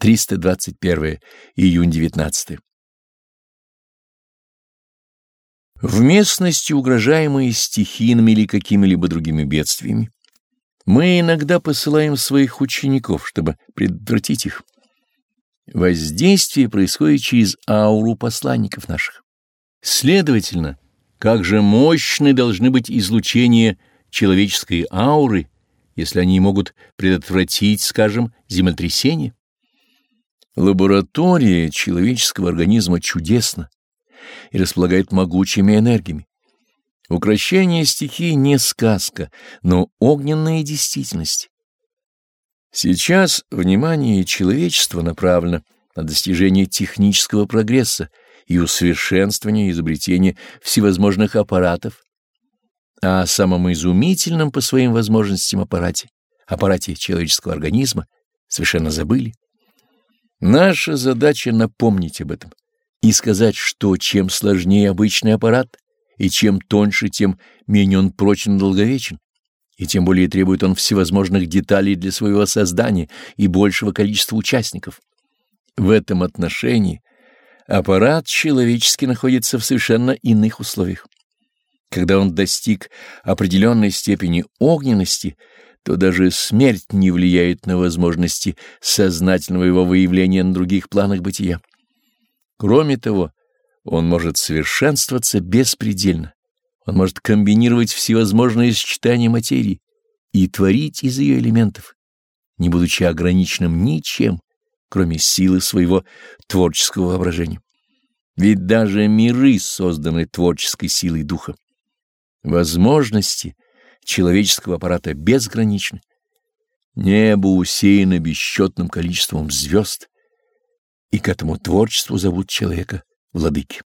321 июнь 19 В местности, угрожаемые стихийными или какими-либо другими бедствиями, мы иногда посылаем своих учеников, чтобы предотвратить их. Воздействие происходит через ауру посланников наших. Следовательно, как же мощны должны быть излучения человеческой ауры, если они могут предотвратить, скажем, землетрясение? Лаборатория человеческого организма чудесна и располагает могучими энергиями. Укращение стихий не сказка, но огненная действительность. Сейчас внимание человечества направлено на достижение технического прогресса и усовершенствование изобретения всевозможных аппаратов, а о самом изумительном по своим возможностям аппарате, аппарате человеческого организма, совершенно забыли. Наша задача напомнить об этом и сказать, что чем сложнее обычный аппарат, и чем тоньше, тем менее он прочен и долговечен, и тем более требует он всевозможных деталей для своего создания и большего количества участников. В этом отношении аппарат человеческий находится в совершенно иных условиях. Когда он достиг определенной степени огненности, то даже смерть не влияет на возможности сознательного его выявления на других планах бытия. Кроме того, он может совершенствоваться беспредельно. Он может комбинировать всевозможные сочетания материи и творить из ее элементов, не будучи ограниченным ничем, кроме силы своего творческого воображения. Ведь даже миры созданы творческой силой духа. Возможности — человеческого аппарата безграничны. Небо усеяно бесчетным количеством звезд, и к этому творчеству зовут человека владыки.